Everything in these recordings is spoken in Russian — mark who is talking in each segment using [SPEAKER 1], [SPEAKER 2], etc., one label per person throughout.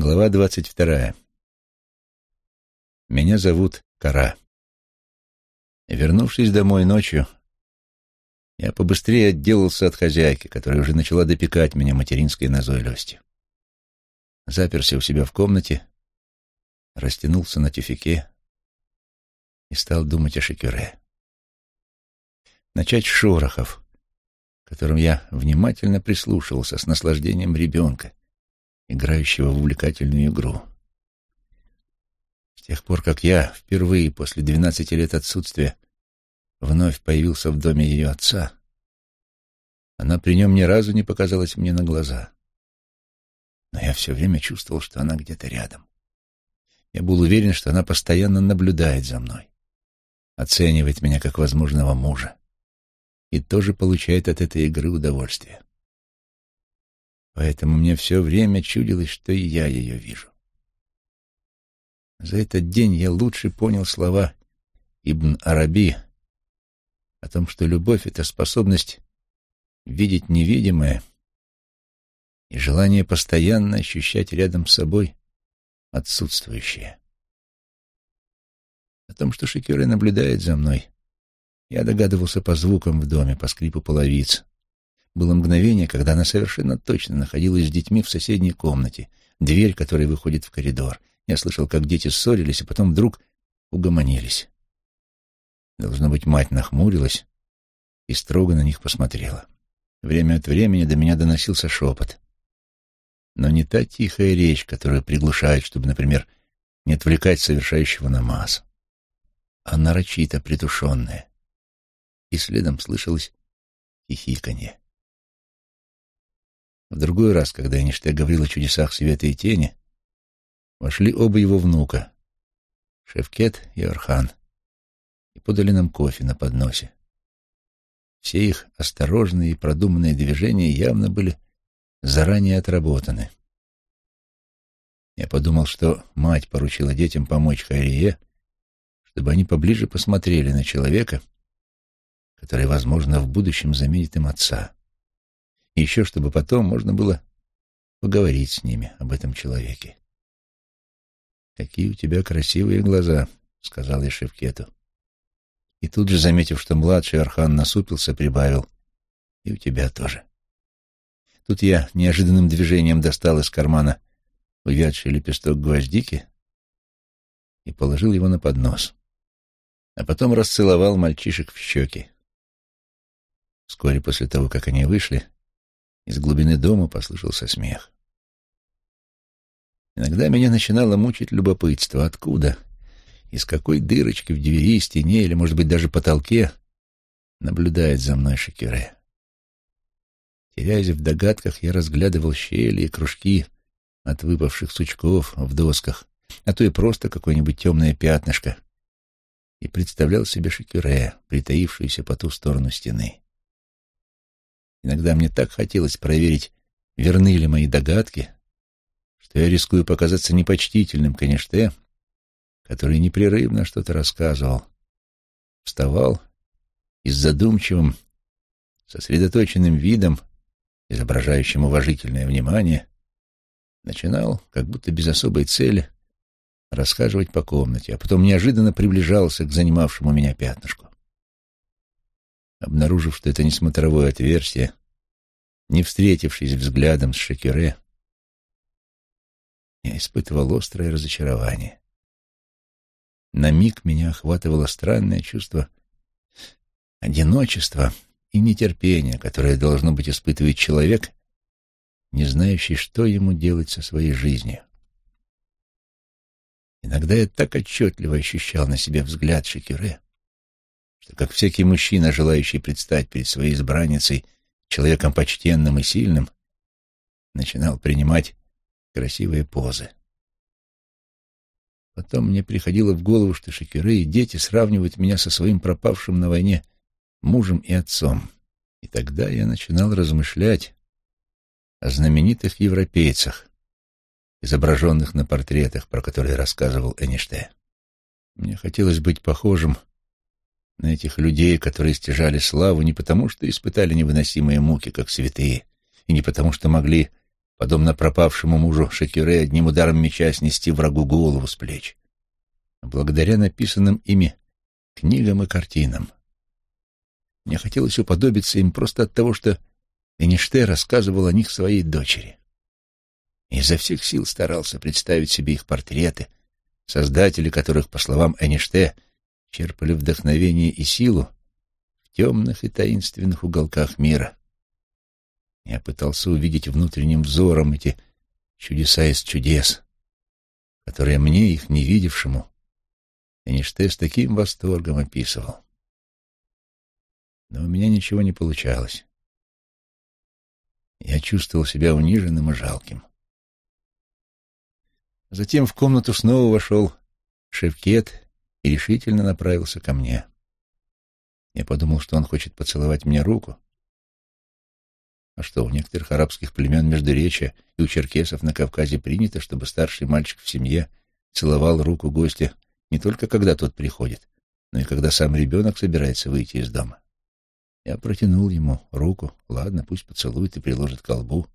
[SPEAKER 1] Глава двадцать вторая. Меня зовут Кара. вернувшись домой ночью, я побыстрее отделался от хозяйки, которая уже начала допекать меня материнской назойливостью. Заперся у себя в комнате, растянулся на тюфике и стал думать о Шекюре. Начать с шорохов, которым я внимательно прислушивался с наслаждением ребенка, играющего в увлекательную игру. С тех пор, как я впервые после двенадцати лет отсутствия вновь появился в доме ее отца, она при нем ни разу не показалась мне на глаза. Но я все время чувствовал, что она где-то рядом. Я был уверен, что она постоянно наблюдает за мной, оценивает меня как возможного мужа и тоже получает от этой игры удовольствие. Поэтому мне все время чудилось, что и я ее вижу. За этот день я лучше понял слова Ибн Араби о том, что любовь — это способность видеть невидимое и желание постоянно ощущать рядом с собой отсутствующее. О том, что Шекюре наблюдает за мной, я догадывался по звукам в доме, по скрипу половиц, было мгновение, когда она совершенно точно находилась с детьми в соседней комнате, дверь, которая выходит в коридор. Я слышал, как дети ссорились, и потом вдруг угомонились. Должно быть, мать нахмурилась и строго на них посмотрела. Время от времени до меня доносился шепот. Но не та тихая речь, которую приглушают, чтобы, например, не отвлекать совершающего намаз, а нарочито притушенная. И следом слышалось хихиканье. В другой раз, когда Эйнштейн говорил о чудесах света и тени, вошли оба его внука, Шевкет и Орхан, и подали нам кофе на подносе. Все их осторожные и продуманные движения явно были заранее отработаны. Я подумал, что мать поручила детям помочь Хайрие, чтобы они поближе посмотрели на человека, который, возможно, в будущем заменит им отца. Еще чтобы потом можно было поговорить с ними об этом человеке. «Какие у тебя красивые глаза», — сказал я Шевкету. И тут же, заметив, что младший Архан насупился, прибавил. «И у тебя тоже». Тут я неожиданным движением достал из кармана увядший лепесток гвоздики и положил его на поднос, а потом расцеловал мальчишек в щеки. Вскоре после того, как они вышли, из глубины дома послышался смех. Иногда меня начинало мучить любопытство, откуда, из какой дырочки в двери, стене или, может быть, даже потолке наблюдает за мной Шекере. Теряясь в догадках, я разглядывал щели и кружки от выпавших сучков в досках, а то и просто какое-нибудь темное пятнышко, и представлял себе Шекере, притаившуюся по ту сторону стены. Иногда мне так хотелось проверить, верны ли мои догадки, что я рискую показаться непочтительным к Эништэ, который непрерывно что-то рассказывал. Вставал и с задумчивым, сосредоточенным видом, изображающим уважительное внимание, начинал, как будто без особой цели, расхаживать по комнате, а потом неожиданно приближался к занимавшему меня пятнышку. Обнаружив, что это не смотровое отверстие, не встретившись взглядом с Шекере, я испытывал острое разочарование. На миг меня охватывало странное чувство одиночества и нетерпения, которое должно быть испытывает человек, не знающий, что ему делать со своей жизнью. Иногда я так отчетливо ощущал на себе взгляд Шекере, что, как всякий мужчина, желающий предстать перед своей избранницей человеком почтенным и сильным, начинал принимать красивые позы. Потом мне приходило в голову, что Шекеры и дети сравнивают меня со своим пропавшим на войне мужем и отцом. И тогда я начинал размышлять о знаменитых европейцах, изображенных на портретах, про которые рассказывал Эништейн. Мне хотелось быть похожим на этих людей, которые стяжали славу не потому, что испытали невыносимые муки, как святые, и не потому, что могли подобно пропавшему мужу Шакюре, одним ударом меча снести врагу голову с плеч. благодаря написанным ими книгам и картинам. Мне хотелось уподобиться им просто от того, что Эништей рассказывал о них своей дочери. И изо всех сил старался представить себе их портреты, создатели которых, по словам Эниште, черпали вдохновение и силу в темных и таинственных уголках мира. Я пытался увидеть внутренним взором эти чудеса из чудес, которые мне, их не видевшему, Эйнштейн с таким восторгом описывал. Но у меня ничего не получалось. Я чувствовал себя униженным и жалким. Затем в комнату снова вошел Шевкет и решительно направился ко мне. Я подумал, что он хочет поцеловать мне руку, а что, у некоторых арабских племен Междуречия и у черкесов на Кавказе принято, чтобы старший мальчик в семье целовал руку гостя не только когда тот приходит, но и когда сам ребенок собирается выйти из дома. Я протянул ему руку. Ладно, пусть поцелует и приложит к колбу.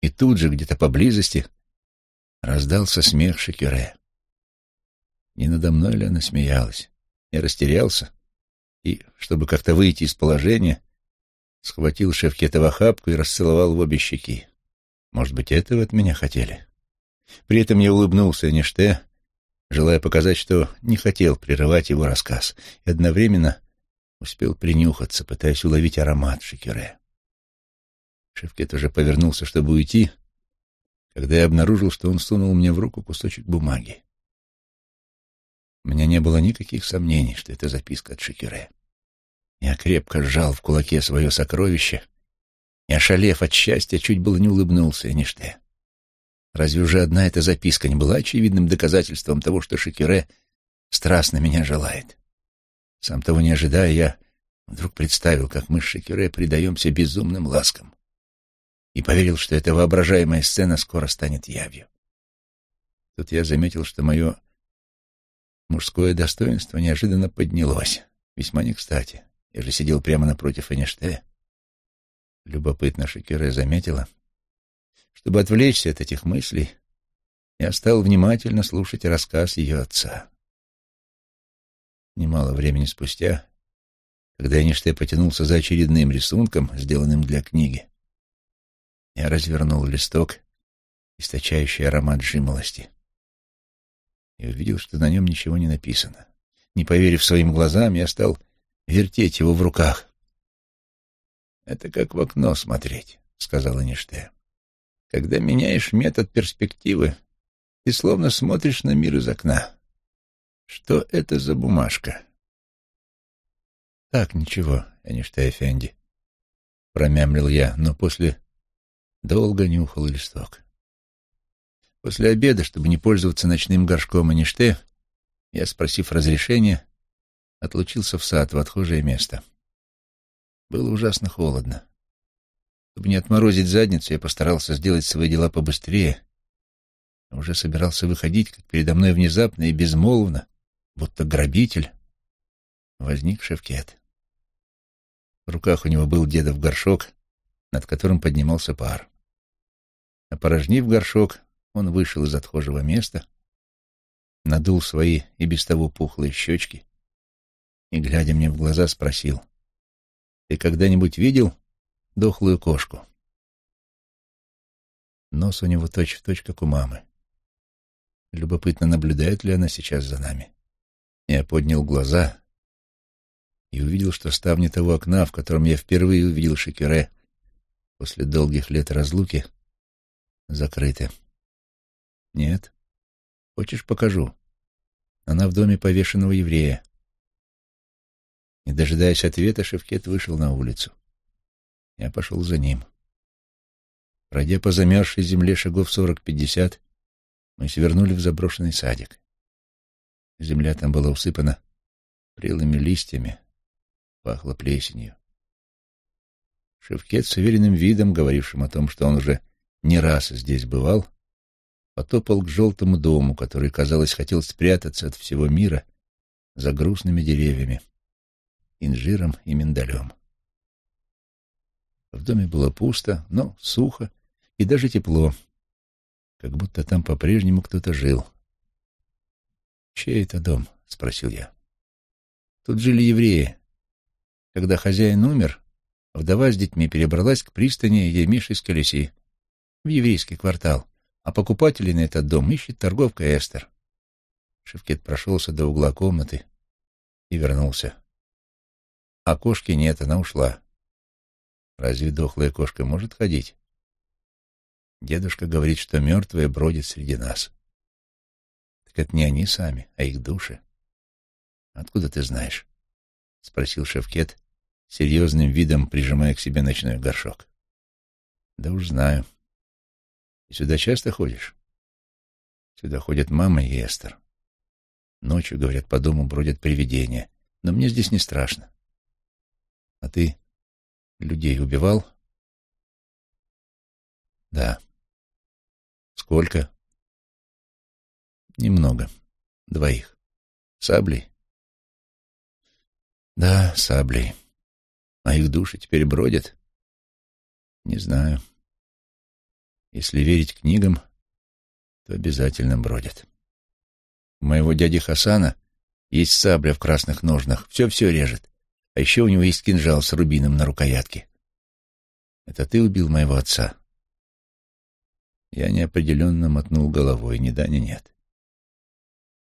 [SPEAKER 1] И тут же, где-то поблизости, раздался смех Шекюре. Не надо мной ли она смеялась? Я растерялся и, чтобы как-то выйти из положения, схватил Шевкета в охапку и расцеловал в обе щеки. Может быть, этого от меня хотели? При этом я улыбнулся Ниште, желая показать, что не хотел прерывать его рассказ, и одновременно успел принюхаться, пытаясь уловить аромат шекере. Шевкет уже повернулся, чтобы уйти, когда я обнаружил, что он сунул мне в руку кусочек бумаги. У меня не было никаких сомнений, что это записка от Шекере. Я крепко сжал в кулаке свое сокровище и, ошалев от счастья, чуть было не улыбнулся Эништей. Разве уже одна эта записка не была очевидным доказательством того, что Шекюре страстно меня желает? Сам того не ожидая, я вдруг представил, как мы с Шекюре предаемся безумным ласкам и поверил, что эта воображаемая сцена скоро станет явью. Тут я заметил, что мое мужское достоинство неожиданно поднялось, весьма не кстати. Я же сидел прямо напротив Эништея. Любопытно Шекере заметила. Чтобы отвлечься от этих мыслей, я стал внимательно слушать рассказ ее отца. Немало времени спустя, когда Эништей потянулся за очередным рисунком, сделанным для книги, я развернул листок, источающий аромат жимолости, и увидел, что на нем ничего не написано. Не поверив своим глазам, я стал вертеть его в руках. «Это как в окно смотреть», — сказала Ништея. «Когда меняешь метод перспективы, ты словно смотришь на мир из окна. Что это за бумажка?» «Так, ничего, Эништей Фенди», — промямлил я, но после долго нюхал листок. После обеда, чтобы не пользоваться ночным горшком Эништея, я, спросив разрешения, отлучился в сад, в отхожее место. Было ужасно холодно. Чтобы не отморозить задницу, я постарался сделать свои дела побыстрее. Уже собирался выходить, как передо мной внезапно и безмолвно, будто грабитель, возник Шевкет. В руках у него был дедов горшок, над которым поднимался пар. Опорожнив горшок, он вышел из отхожего места, надул свои и без того пухлые щечки и, глядя мне в глаза, спросил, «Ты когда-нибудь видел дохлую кошку?» Нос у него точь-в-точь, точь, как у мамы. Любопытно, наблюдает ли она сейчас за нами. Я поднял глаза и увидел, что ставни того окна, в котором я впервые увидел Шекере после долгих лет разлуки, закрыты. «Нет. Хочешь, покажу?» Она в доме повешенного еврея. Не дожидаясь ответа, Шевкет вышел на улицу. Я пошел за ним. Пройдя по замерзшей земле шагов сорок-пятьдесят, мы свернули в заброшенный садик. Земля там была усыпана прелыми листьями, пахло плесенью. Шевкет с уверенным видом, говорившим о том, что он уже не раз здесь бывал, потопал к желтому дому, который, казалось, хотел спрятаться от всего мира за грустными деревьями инжиром и миндалем. В доме было пусто, но сухо и даже тепло, как будто там по-прежнему кто-то жил. «Чей это дом?» — спросил я. «Тут жили евреи. Когда хозяин умер, вдова с детьми перебралась к пристани Емиши с Колеси, в еврейский квартал, а покупателей на этот дом ищет торговка Эстер». Шевкет прошелся до угла комнаты и вернулся. А кошки нет, она ушла. Разве дохлая кошка может ходить? Дедушка говорит, что мертвые бродят среди нас. Так это не они сами, а их души. Откуда ты знаешь? — спросил Шевкет, серьезным видом прижимая к себе ночной горшок. — Да уж знаю. Сюда часто ходишь? Сюда ходят мама и Эстер. Ночью, говорят, по дому бродят привидения. Но мне здесь не страшно. А ты людей убивал? Да. Сколько? Немного. Двоих. Саблей? Да, саблей. А их души теперь бродят? Не знаю. Если верить книгам, то обязательно бродят. У моего дяди Хасана есть сабля в красных ножнах, все-все режет. А еще у него есть кинжал с рубином на рукоятке. Это ты убил моего отца? Я неопределенно мотнул головой, ни да, ни нет.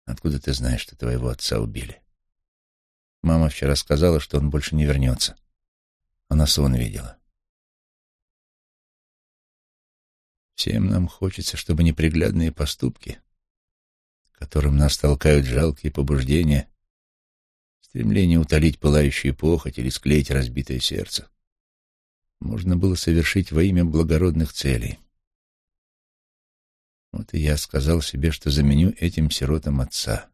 [SPEAKER 1] Откуда ты знаешь, что твоего отца убили? Мама вчера сказала, что он больше не вернется. Она сон видела. Всем нам хочется, чтобы неприглядные поступки, которым нас толкают жалкие побуждения, стремление утолить пылающую похоть или склеить разбитое сердце. Можно было совершить во имя благородных целей. Вот и я сказал себе, что заменю этим сиротам отца.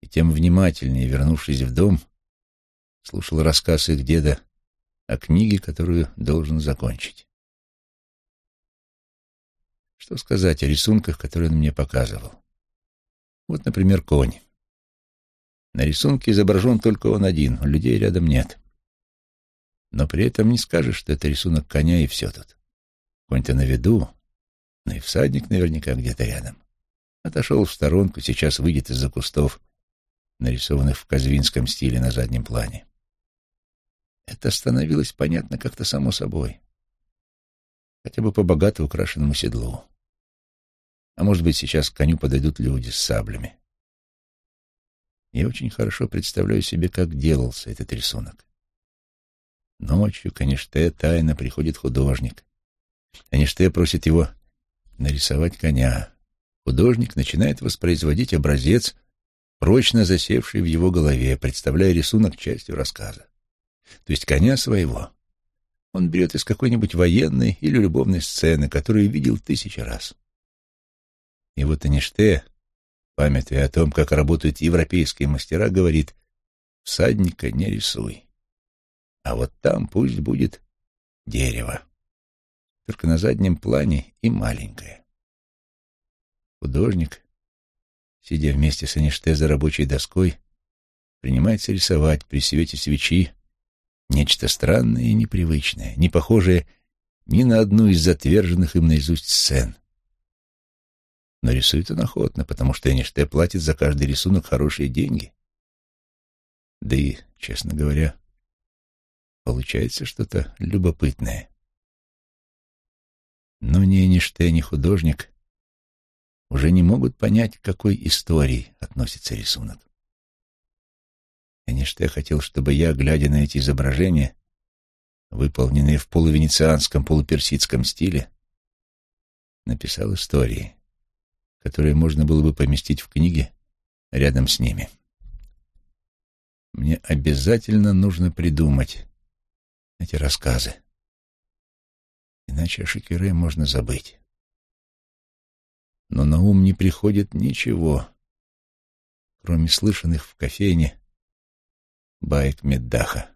[SPEAKER 1] И тем внимательнее, вернувшись в дом, слушал рассказ их деда о книге, которую должен закончить. Что сказать о рисунках, которые он мне показывал? Вот, например, конь. На рисунке изображен только он один, людей рядом нет. Но при этом не скажешь, что это рисунок коня и все тут. Конь-то на виду, но и всадник наверняка где-то рядом. Отошел в сторонку, сейчас выйдет из-за кустов, нарисованных в казвинском стиле на заднем плане. Это становилось понятно как-то само собой. Хотя бы по богато украшенному седлу. А может быть, сейчас к коню подойдут люди с саблями. Я очень хорошо представляю себе, как делался этот рисунок. Ночью к тайно приходит художник. Аниште просит его нарисовать коня. Художник начинает воспроизводить образец, прочно засевший в его голове, представляя рисунок частью рассказа. То есть коня своего он берет из какой-нибудь военной или любовной сцены, которую видел тысячи раз. И вот Аниште памятуя о том, как работают европейские мастера, говорит, всадника не рисуй. А вот там пусть будет дерево. Только на заднем плане и маленькое. Художник, сидя вместе с Аниште за рабочей доской, принимается рисовать при свете свечи нечто странное и непривычное, не похожее ни на одну из затверженных им наизусть сцен — но рисует он охотно, потому что Эйнште платит за каждый рисунок хорошие деньги. Да и, честно говоря, получается что-то любопытное. Но ни Эйнште, ни художник уже не могут понять, к какой истории относится рисунок. Эйнште хотел, чтобы я, глядя на эти изображения, выполненные в полувенецианском, полуперсидском стиле, написал истории которые можно было бы поместить в книге рядом с ними. Мне обязательно нужно придумать эти рассказы. Иначе о Шикере можно забыть. Но на ум не приходит ничего, кроме слышанных в кофейне баек Меддаха.